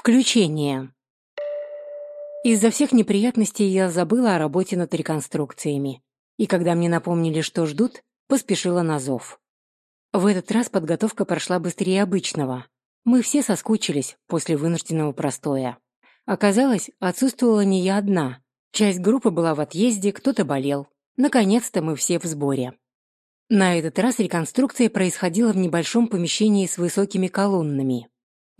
Включение. Из-за всех неприятностей я забыла о работе над реконструкциями, и когда мне напомнили, что ждут, поспешила на зов. В этот раз подготовка прошла быстрее обычного. Мы все соскучились после вынужденного простоя. Оказалось, отсутствовала не я одна. Часть группы была в отъезде, кто-то болел. Наконец-то мы все в сборе. На этот раз реконструкция происходила в небольшом помещении с высокими колоннами.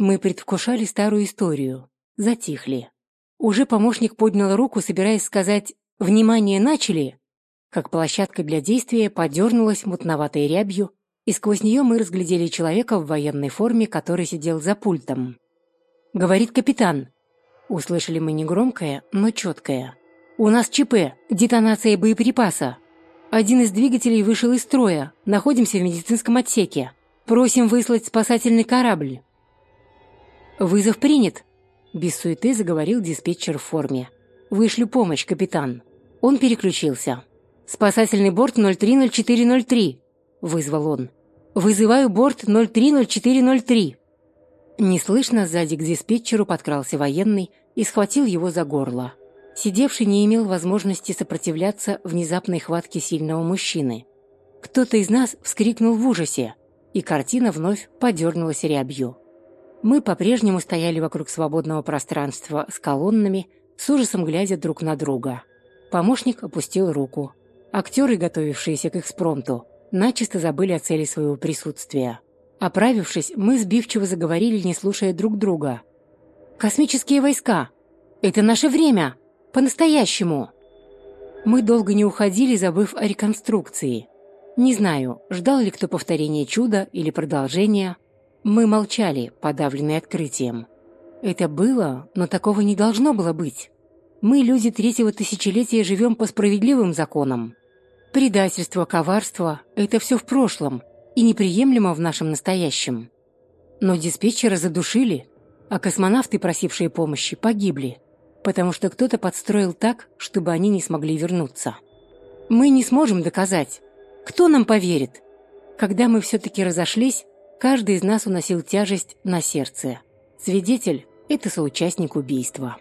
Мы предвкушали старую историю. Затихли. Уже помощник поднял руку, собираясь сказать «Внимание, начали!» Как площадка для действия подернулась мутноватой рябью, и сквозь нее мы разглядели человека в военной форме, который сидел за пультом. «Говорит капитан». Услышали мы негромкое, но четкое. «У нас ЧП, детонация боеприпаса. Один из двигателей вышел из строя, находимся в медицинском отсеке. Просим выслать спасательный корабль». «Вызов принят!» Без суеты заговорил диспетчер в форме. «Вышлю помощь, капитан». Он переключился. «Спасательный борт 030403», — вызвал он. «Вызываю борт 030403». Неслышно сзади к диспетчеру подкрался военный и схватил его за горло. Сидевший не имел возможности сопротивляться внезапной хватке сильного мужчины. Кто-то из нас вскрикнул в ужасе, и картина вновь подернулась рябью. Мы по-прежнему стояли вокруг свободного пространства с колоннами, с ужасом глядя друг на друга. Помощник опустил руку. Актеры, готовившиеся к экспромту, начисто забыли о цели своего присутствия. Оправившись, мы сбивчиво заговорили, не слушая друг друга. «Космические войска! Это наше время! По-настоящему!» Мы долго не уходили, забыв о реконструкции. Не знаю, ждал ли кто повторения чуда или продолжения – мы молчали, подавленные открытием. Это было, но такого не должно было быть. Мы, люди третьего тысячелетия, живем по справедливым законам. Предательство, коварство – это все в прошлом и неприемлемо в нашем настоящем. Но диспетчера задушили, а космонавты, просившие помощи, погибли, потому что кто-то подстроил так, чтобы они не смогли вернуться. Мы не сможем доказать. Кто нам поверит? Когда мы все-таки разошлись, Каждый из нас уносил тяжесть на сердце. Свидетель – это соучастник убийства.